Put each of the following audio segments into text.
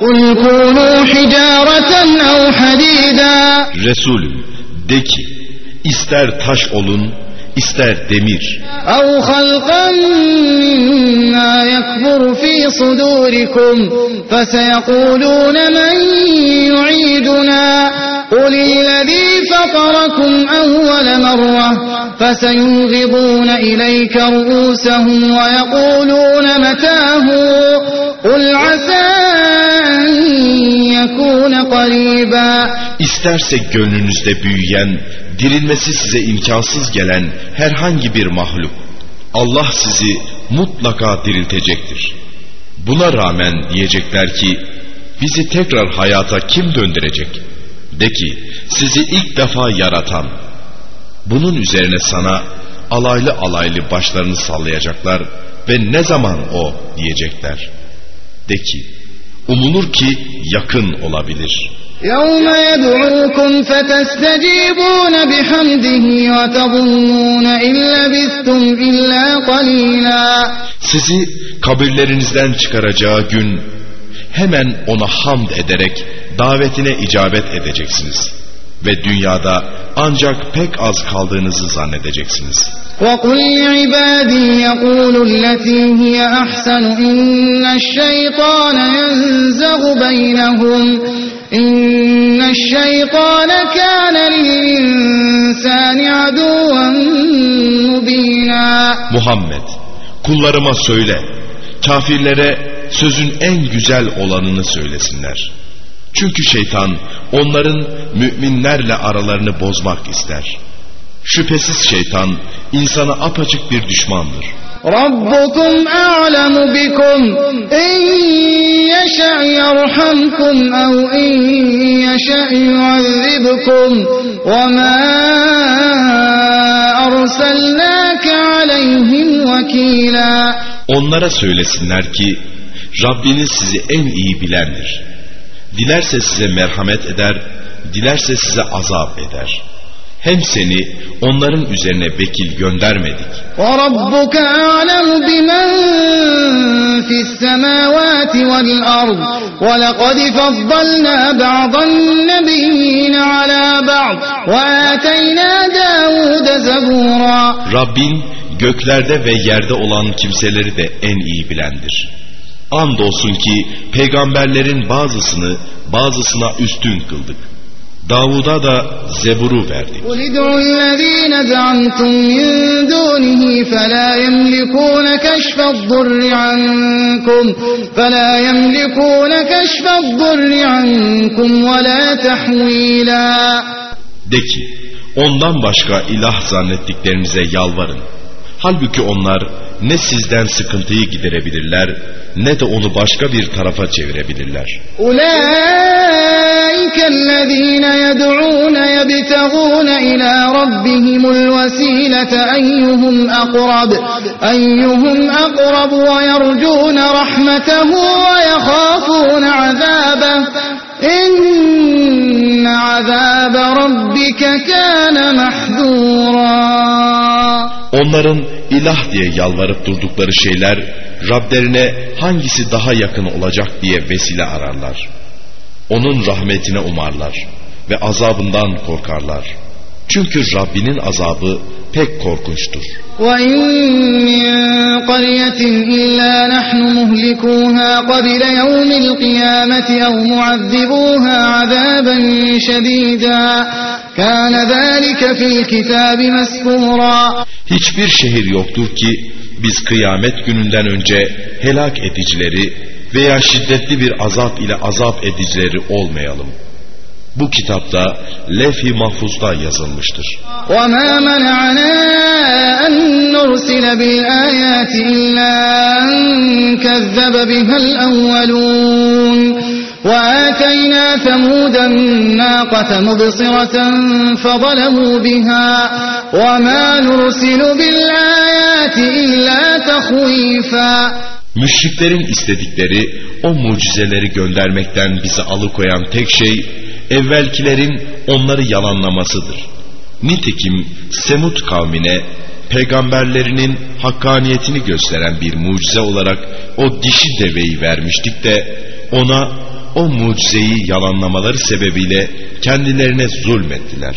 قل كونوا حجارة أو حديدا. Resulüm de ki ister taş olun ister demir أو خلقا مما يكبر في صدوركم فسيقولون من يعيدنا. قل الذي فطركم أول مرة فسينغضون إليك رؤوسهم ويقولون متاه. قل عسى يكون قريبا İsterse gönlünüzde büyüyen, dirilmesi size imkansız gelen herhangi bir mahluk. Allah sizi mutlaka diriltecektir. Buna rağmen diyecekler ki, bizi tekrar hayata kim döndürecek? De ki, sizi ilk defa yaratan. Bunun üzerine sana alaylı alaylı başlarını sallayacaklar ve ne zaman o diyecekler. De ki, umulur ki yakın olabilir.'' يوم يدعوكم فتستجيبون بحمده وتظنون إن لبثتم إلا قليلا Sizi kabirlerinizden çıkaracağı gün hemen ona hamd ederek davetine icabet edeceksiniz. Ve dünyada ancak pek az kaldığınızı zannedeceksiniz. وقل لعبادي يقولوا التي هي أحسن إن الشيطان ينزغ بينهم إن الشيطان كان للإنسان عدوا مبينا Muhammed kullarıma söyle kafirlere sözün en güzel olanını söylesinler. Çünkü şeytan onların müminlerle aralarını bozmak ister. Şüphesiz şeytan insana apaçık bir düşmandır. ربكم أعلم بكم إن يشأ يرحمكم أو إن يشأ يعذبكم وما أرسلناك عليهم وكيلا Onlara söylesinler ki Rabbiniz sizi en iyi bilendir. Dilerse size merhamet eder, dilerse size azap eder. Hem seni onların üzerine vekil göndermedik. وربك أعلم بمن في السماوات والأرض ولقد فضلنا بعض النبيين على بعض وآتينا داود زبورا Rabbin göklerde ve yerde olan kimseleri de en iyi bilendir. Andolsun ki peygamberlerin bazısını bazısına üstün kıldık. Davud'a da Zebur'u verdik. قُلِ ادْعُوا الَّذ۪ينَ زَعَمْتُمْ مِنْ دُونِهِ فَلَا يَمْلِكُونَ كَشْفَ الضُّرِّ عَنْكُمْ فَلَا يَمْلِكُونَ كَشْفَ الضُّرِّ عَنْكُمْ وَلَا De ki, ondan başka ilah zannettiklerinize yalvarın. Halbuki onlar ne sizden sıkıntıyı giderebilirler ne de onu başka bir tarafa çevirebilirler. أولئك الذين يدعون يبتغون إلى ربهم الوسيلة أيهم أقرب أيهم أقرب ويرجون رحمته ويخافون عذابه إن عذاب ربك كان محذورا Onların ilah diye yalvarıp durdukları şeyler Rablerine hangisi daha yakın olacak diye vesile ararlar. Onun rahmetine umarlar ve azabından korkarlar. Çünkü Rabbinin azabı pek korkunçtur. وإن من قرية إلا نحن مهلكوها قبل يوم القيامة أو معذبوها عذابا شديدا كان ذلك في الكتاب مسكورا Hiçbir şehir yoktur ki biz kıyamet gününden önce helak edicileri veya şiddetli bir azap ile azap edicileri olmayalım. Bu kitapta lef-i mahfuzda yazılmıştır. وما منعنا أن نرسل بالآيات إلا أن كذب بها الأولون وآتينا ثمود الناقة مبصرة فظلموا بها وما نرسل بالآيات إلا تخويفا Müşriklerin istedikleri o mucizeleri göndermekten bizi alıkoyan tek şey evvelkilerin onları yalanlamasıdır. Nitekim Semut kavmine peygamberlerinin hakkaniyetini gösteren bir mucize olarak o dişi deveyi vermiştik de ona o mucizeyi yalanlamaları sebebiyle kendilerine zulmettiler.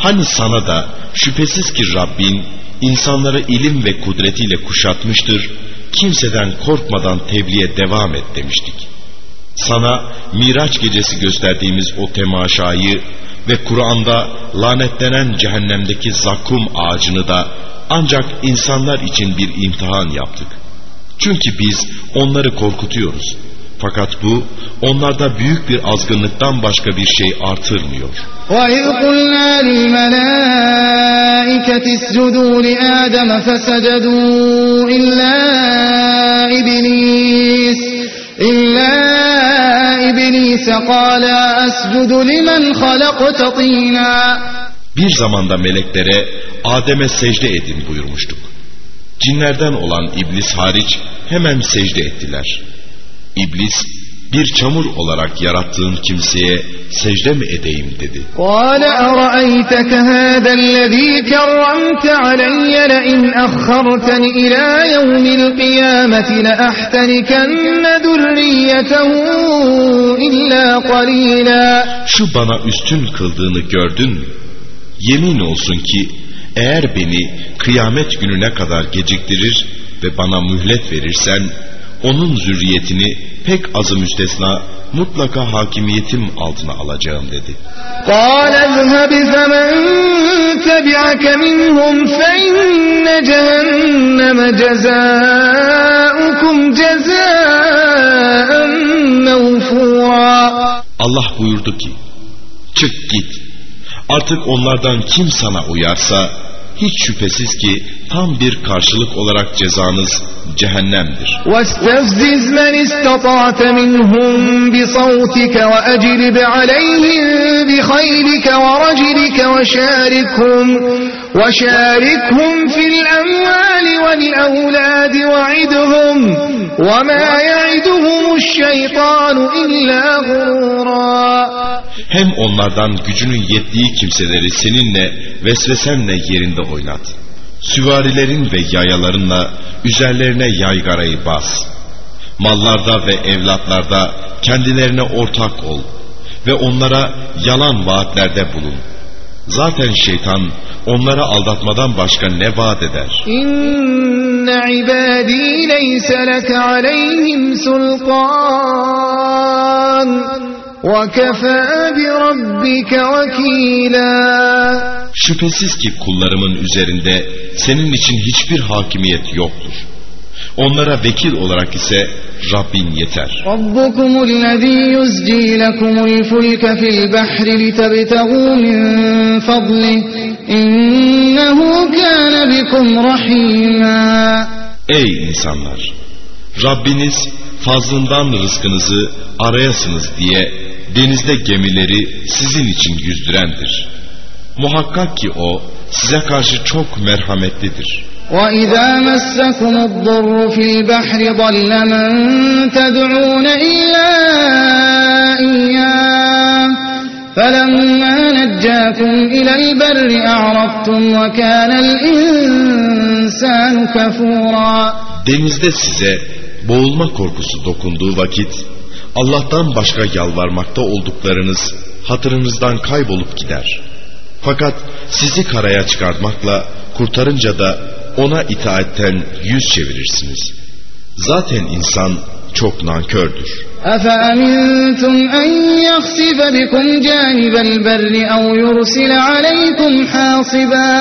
hani sana da şüphesiz ki Rabbin insanları ilim ve kudretiyle kuşatmıştır, kimseden korkmadan tebliğe devam et demiştik. Sana Miraç gecesi gösterdiğimiz o temaşayı ve Kur'an'da lanetlenen cehennemdeki zakkum ağacını da ancak insanlar için bir imtihan yaptık. Çünkü biz onları korkutuyoruz. Fakat bu onlarda büyük bir azgınlıktan başka bir şey artırmıyor. وَإِذْ قُلْنَا لِلْمَلَائِكَةِ اسْجُدُوا لِآدَمَ فَسَجَدُوا إِلَّا إِبْلِيسَ إِلَّا إِبْلِيسَ قَالَ أَسْجُدُ لِمَنْ خَلَقْتَ طِينًا Bir zamanda meleklere Adem'e secde edin buyurmuştuk. Cinlerden olan iblis hariç hemen secde ettiler. İblis bir çamur olarak yarattığın kimseye secde mi edeyim dedi. قال أرأيتك هذا الذي كرمت علي لئن أخرتني إلى يوم القيامة لأحتركن ذريته إلا قليلا Şu bana üstün kıldığını gördün mü? Yemin olsun ki eğer beni kıyamet gününe kadar geciktirir ve bana mühlet verirsen onun zürriyetini pek azı müstesna mutlaka hakimiyetim altına alacağım dedi. قال اذهب فمن تبعك منهم فإن جهنم جزاؤكم جزاء موفورا Allah buyurdu ki çık git artık onlardan kim sana uyarsa hiç şüphesiz ki tam bir karşılık olarak cezanız cehennemdir. واستفزز من استطعت منهم بصوتك وأجلب عليهم بخيلك ورجلك وشاركهم وشاركهم في الأموال والأولاد وعدهم وما يعدهم الشيطان إلا غرورا Hem onlardan gücünün yettiği kimseleri seninle vesvesenle yerinde oynat. Süvarilerin ve yayalarınla üzerlerine yaygarayı bas. Mallarda ve evlatlarda kendilerine ortak ol ve onlara yalan vaatlerde bulun. Zaten şeytan onlara aldatmadan başka ne vaat eder? İnne ibadî leyse leke aleyhim sultan ve kefâ bi rabbike. Şüphesiz ki kullarımın üzerinde senin için hiçbir hakimiyet yoktur. Onlara vekil olarak ise Rabbin yeter. Rabbukumullezî yuzcî lekumul fulke fil bahri litebtegû min fadlih. İnnehu kâne bikum rahîmâ. Ey insanlar! Rabbiniz fazlından rızkınızı arayasınız diye denizde gemileri sizin için yüzdürendir. Muhakkak ki o size karşı çok merhametlidir.'' وإذا مسكم الضر في البحر ضل من تدعون إلا إياه فلما نجاكم إلى البر أعرضتم وكان الإنسان كفورا Denizde size boğulma korkusu dokunduğu vakit Allah'tan başka yalvarmakta olduklarınız hatırınızdan kaybolup gider. Fakat sizi karaya çıkartmakla kurtarınca da ona itaatten yüz çevirirsiniz. Zaten insan çok nankördür. أفأمنتم أن يخسف بكم جانب البر أو يرسل عليكم حاصبا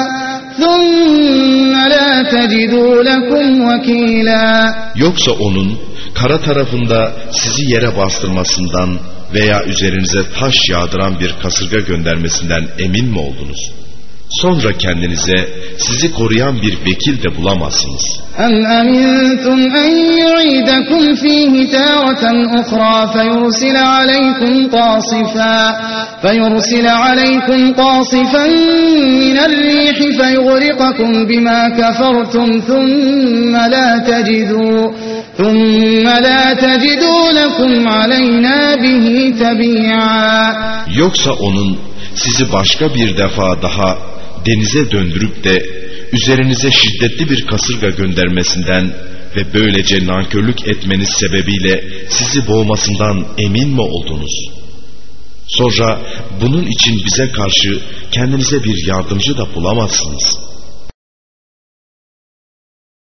ثم لا تجدوا لكم وكيلا Yoksa onun kara tarafında sizi yere bastırmasından veya üzerinize taş yağdıran bir kasırga göndermesinden emin mi oldunuz? Sonra kendinize sizi koruyan bir vekil de bulamazsınız. أم أمنتم أن يعيدكم فيه تارة أخرى فيرسل عليكم قاصفا فيرسل عليكم قاصفا من الريح فيغرقكم بما كفرتم ثم لا تجدوا ثم لا تجدوا لكم علينا به تبيعا Yoksa onun sizi başka bir defa daha denize döndürüp de üzerinize şiddetli bir kasırga göndermesinden ve böylece nankörlük etmeniz sebebiyle sizi boğmasından emin mi oldunuz? Sonra bunun için bize karşı kendinize bir yardımcı da bulamazsınız.''